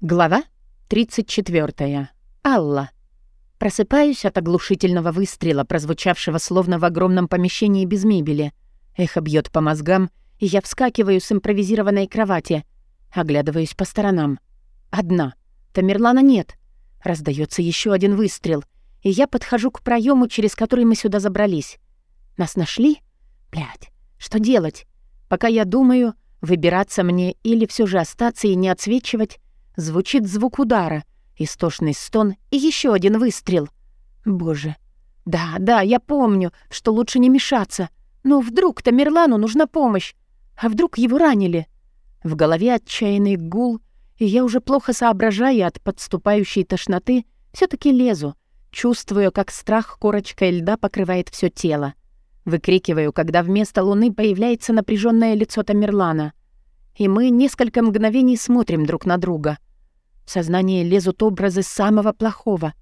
Глава 34. Алла. Просыпаюсь от оглушительного выстрела, прозвучавшего словно в огромном помещении без мебели. Эхо бьет по мозгам, и я вскакиваю с импровизированной кровати. Оглядываюсь по сторонам. Одна. Тамерлана нет. Раздается еще один выстрел, и я подхожу к проему, через который мы сюда забрались. Нас нашли? Блядь, что делать? Пока я думаю, выбираться мне или все же остаться и не отсвечивать, Звучит звук удара, истошный стон и еще один выстрел. Боже. Да, да, я помню, что лучше не мешаться. Но вдруг Тамерлану нужна помощь. А вдруг его ранили? В голове отчаянный гул, и я уже плохо соображая от подступающей тошноты, все таки лезу, чувствую, как страх корочкой льда покрывает все тело. Выкрикиваю, когда вместо луны появляется напряженное лицо Тамерлана. И мы несколько мгновений смотрим друг на друга — в сознание лезут образы самого плохого.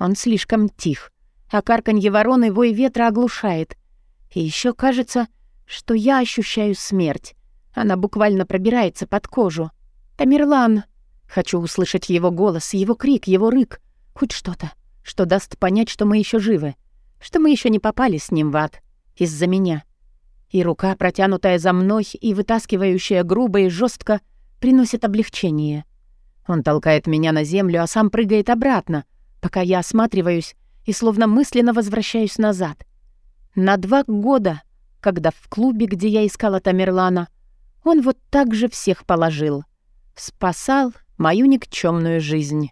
Он слишком тих, а карканье вороны вой ветра оглушает. И еще кажется, что я ощущаю смерть. Она буквально пробирается под кожу. «Тамерлан!» Хочу услышать его голос, его крик, его рык. Хоть что-то, что даст понять, что мы еще живы. Что мы еще не попали с ним в ад. Из-за меня. И рука, протянутая за мной и вытаскивающая грубо и жестко, приносит облегчение. Он толкает меня на землю, а сам прыгает обратно, пока я осматриваюсь и словно мысленно возвращаюсь назад. На два года, когда в клубе, где я искала Тамерлана, он вот так же всех положил. Спасал мою никчемную жизнь.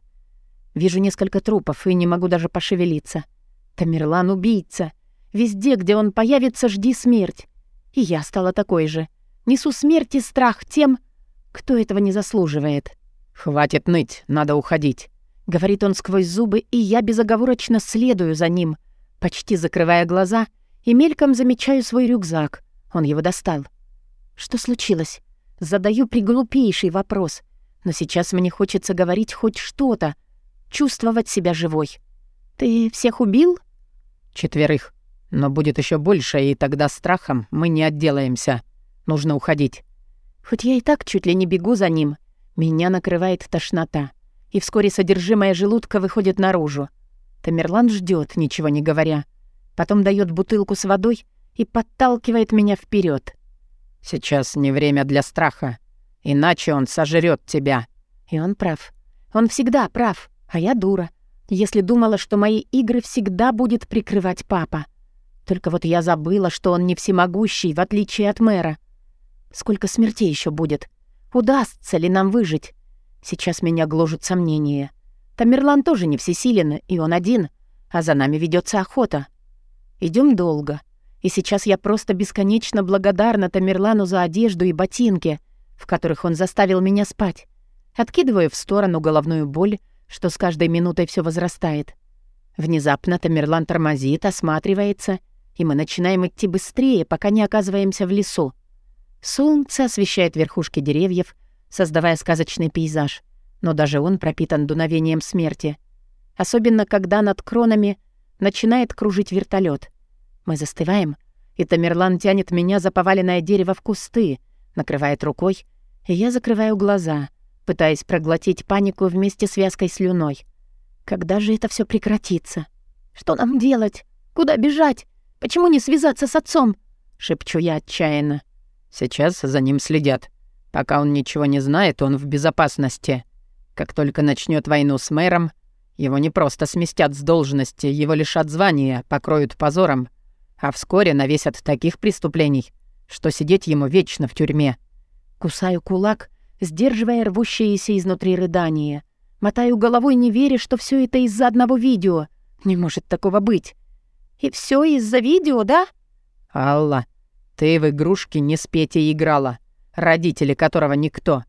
Вижу несколько трупов и не могу даже пошевелиться. Тамерлан — убийца. Везде, где он появится, жди смерть. И я стала такой же. Несу смерть и страх тем, кто этого не заслуживает. «Хватит ныть, надо уходить», — говорит он сквозь зубы, и я безоговорочно следую за ним, почти закрывая глаза, и мельком замечаю свой рюкзак. Он его достал. «Что случилось?» Задаю приглупейший вопрос. Но сейчас мне хочется говорить хоть что-то, чувствовать себя живой. «Ты всех убил?» «Четверых. Но будет еще больше, и тогда страхом мы не отделаемся. Нужно уходить». Хоть я и так чуть ли не бегу за ним, меня накрывает тошнота, и вскоре содержимое желудка выходит наружу. Тамерлан ждет, ничего не говоря. Потом дает бутылку с водой и подталкивает меня вперед. «Сейчас не время для страха, иначе он сожрет тебя». И он прав. Он всегда прав, а я дура. Если думала, что мои игры всегда будет прикрывать папа. Только вот я забыла, что он не всемогущий, в отличие от мэра. Сколько смертей еще будет? Удастся ли нам выжить? Сейчас меня гложут сомнения. Тамерлан тоже не всесилен, и он один, а за нами ведется охота. Идем долго. И сейчас я просто бесконечно благодарна Тамерлану за одежду и ботинки, в которых он заставил меня спать. Откидываю в сторону головную боль, что с каждой минутой все возрастает. Внезапно Тамерлан тормозит, осматривается, и мы начинаем идти быстрее, пока не оказываемся в лесу. Солнце освещает верхушки деревьев, создавая сказочный пейзаж, но даже он пропитан дуновением смерти. Особенно, когда над кронами начинает кружить вертолет. Мы застываем, и Тамерлан тянет меня за поваленное дерево в кусты, накрывает рукой, и я закрываю глаза, пытаясь проглотить панику вместе с вязкой слюной. Когда же это все прекратится? Что нам делать? Куда бежать? Почему не связаться с отцом? Шепчу я отчаянно. Сейчас за ним следят. Пока он ничего не знает, он в безопасности. Как только начнет войну с мэром, его не просто сместят с должности, его лишат звания, покроют позором, а вскоре навесят таких преступлений, что сидеть ему вечно в тюрьме. Кусаю кулак, сдерживая рвущиеся изнутри рыдания. Мотаю головой, не веря, что все это из-за одного видео. Не может такого быть. И все из-за видео, да? Алла, ты в игрушки не с Петей играла, родители которого никто.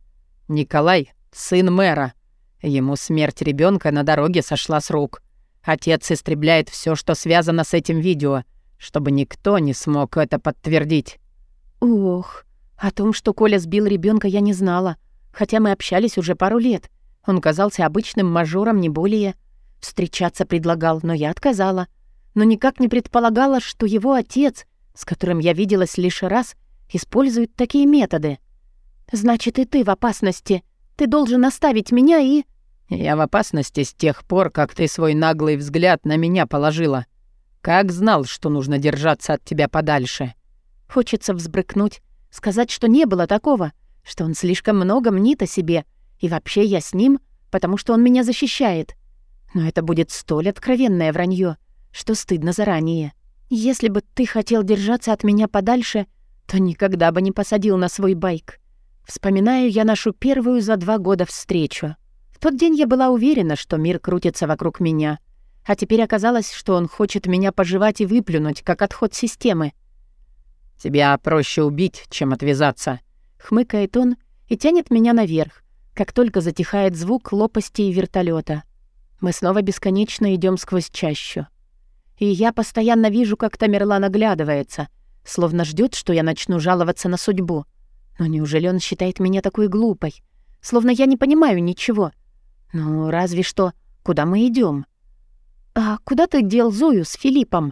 Николай — сын мэра. Ему смерть ребенка на дороге сошла с рук. Отец истребляет все, что связано с этим видео, чтобы никто не смог это подтвердить. Ох, о том, что Коля сбил ребенка, я не знала. Хотя мы общались уже пару лет. Он казался обычным мажором, не более. Встречаться предлагал, но я отказала. Но никак не предполагала, что его отец — с которым я виделась лишь раз, используют такие методы. Значит, и ты в опасности. Ты должен оставить меня и...» «Я в опасности с тех пор, как ты свой наглый взгляд на меня положила. Как знал, что нужно держаться от тебя подальше?» Хочется взбрыкнуть, сказать, что не было такого, что он слишком много мнит о себе, и вообще я с ним, потому что он меня защищает. Но это будет столь откровенное вранье, что стыдно заранее. Если бы ты хотел держаться от меня подальше, то никогда бы не посадил на свой байк. Вспоминаю я нашу первую за два года встречу. В тот день я была уверена, что мир крутится вокруг меня. А теперь оказалось, что он хочет меня пожевать и выплюнуть, как отход системы. «Тебя проще убить, чем отвязаться», — хмыкает он и тянет меня наверх, как только затихает звук лопастей вертолета. Мы снова бесконечно идем сквозь чащу. И я постоянно вижу, как Тамерлан оглядывается, словно ждет, что я начну жаловаться на судьбу. Но неужели он считает меня такой глупой? Словно я не понимаю ничего. Ну, разве что, куда мы идем? «А куда ты дел Зою с Филиппом?»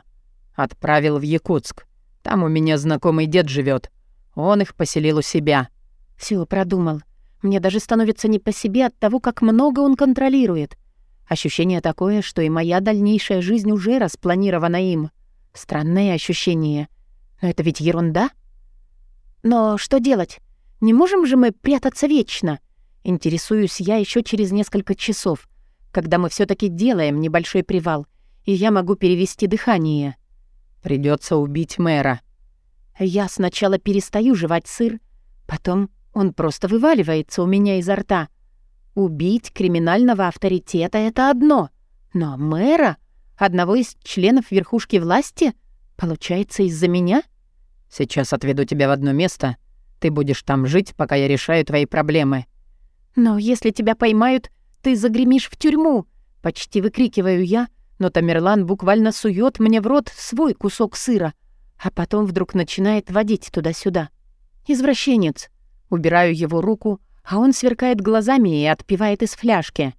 «Отправил в Якутск. Там у меня знакомый дед живет. Он их поселил у себя». Все продумал. Мне даже становится не по себе от того, как много он контролирует. Ощущение такое, что и моя дальнейшая жизнь уже распланирована им. Странное ощущение. Но это ведь ерунда. Но что делать? Не можем же мы прятаться вечно? Интересуюсь я еще через несколько часов, когда мы все таки делаем небольшой привал, и я могу перевести дыхание. Придется убить мэра. Я сначала перестаю жевать сыр, потом он просто вываливается у меня изо рта. Убить криминального авторитета — это одно, но мэра, одного из членов верхушки власти, получается из-за меня? Сейчас отведу тебя в одно место. Ты будешь там жить, пока я решаю твои проблемы. Но если тебя поймают, ты загремишь в тюрьму. Почти выкрикиваю я, но Тамерлан буквально сует мне в рот свой кусок сыра, а потом вдруг начинает водить туда-сюда. Извращенец. Убираю его руку, а он сверкает глазами и отпивает из фляжки.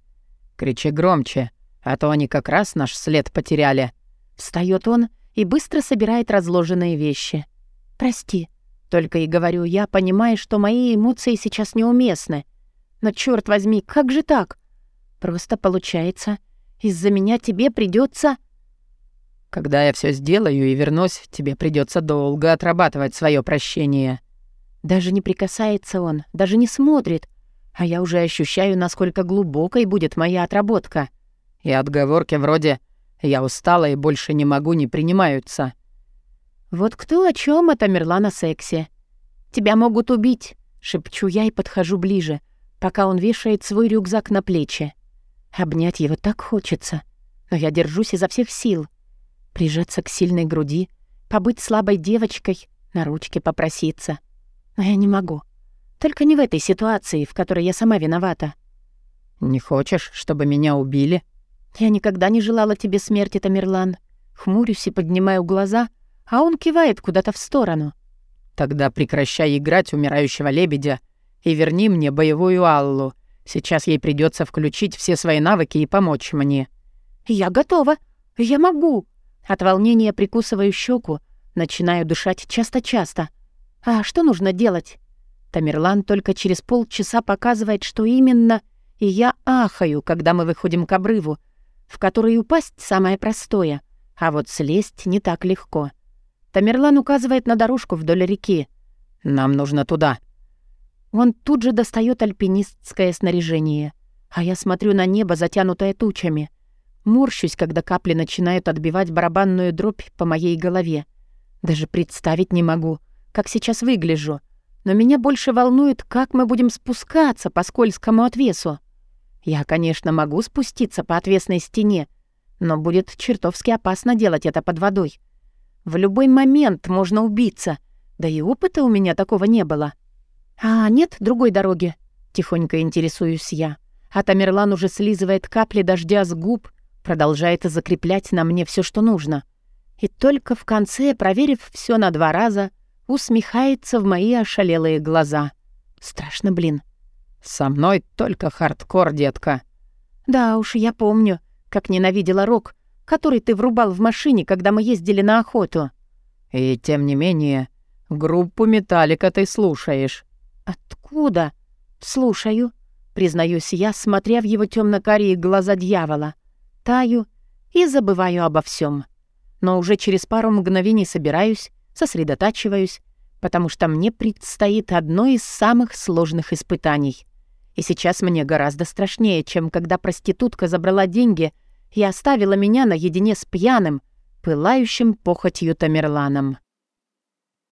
«Кричи громче, а то они как раз наш след потеряли». Встает он и быстро собирает разложенные вещи. «Прости», — только и говорю я, понимая, что мои эмоции сейчас неуместны. «Но черт возьми, как же так? Просто получается, из-за меня тебе придется. Когда я все сделаю и вернусь, тебе придется долго отрабатывать свое прощение. Даже не прикасается он, даже не смотрит. А я уже ощущаю, насколько глубокой будет моя отработка. И отговорки вроде «я устала и больше не могу» не принимаются. Вот кто о чем это мерла на сексе. «Тебя могут убить», — шепчу я и подхожу ближе, пока он вешает свой рюкзак на плечи. Обнять его так хочется, но я держусь изо всех сил. Прижаться к сильной груди, побыть слабой девочкой, на ручке попроситься — но я не могу. Только не в этой ситуации, в которой я сама виновата. «Не хочешь, чтобы меня убили?» «Я никогда не желала тебе смерти, Тамерлан». Хмурюсь и поднимаю глаза, а он кивает куда-то в сторону. «Тогда прекращай играть умирающего лебедя и верни мне боевую Аллу. Сейчас ей придется включить все свои навыки и помочь мне». «Я готова. Я могу». От волнения прикусываю щеку, начинаю дышать часто-часто. А что нужно делать? Тамерлан только через полчаса показывает, что именно, и я ахаю, когда мы выходим к обрыву, в который упасть самое простое, а вот слезть не так легко. Тамерлан указывает на дорожку вдоль реки. «Нам нужно туда». Он тут же достает альпинистское снаряжение, а я смотрю на небо, затянутое тучами. Морщусь, когда капли начинают отбивать барабанную дробь по моей голове. Даже представить не могу — как сейчас выгляжу, но меня больше волнует, как мы будем спускаться по скользкому отвесу. Я, конечно, могу спуститься по отвесной стене, но будет чертовски опасно делать это под водой. В любой момент можно убиться, да и опыта у меня такого не было. А нет другой дороги? Тихонько интересуюсь я. А Тамерлан уже слизывает капли дождя с губ, продолжает закреплять на мне все, что нужно. И только в конце, проверив все на два раза, усмехается в мои ошалелые глаза. Страшно, блин. «Со мной только хардкор, детка». «Да уж, я помню, как ненавидела рок, который ты врубал в машине, когда мы ездили на охоту». «И тем не менее, группу «Металлика» ты слушаешь». «Откуда?» «Слушаю». признаюсь я, смотря в его темно-карие глаза дьявола. Таю и забываю обо всем. Но уже через пару мгновений собираюсь, сосредотачиваюсь, потому что мне предстоит одно из самых сложных испытаний. И сейчас мне гораздо страшнее, чем когда проститутка забрала деньги и оставила меня наедине с пьяным, пылающим похотью Тамерланом.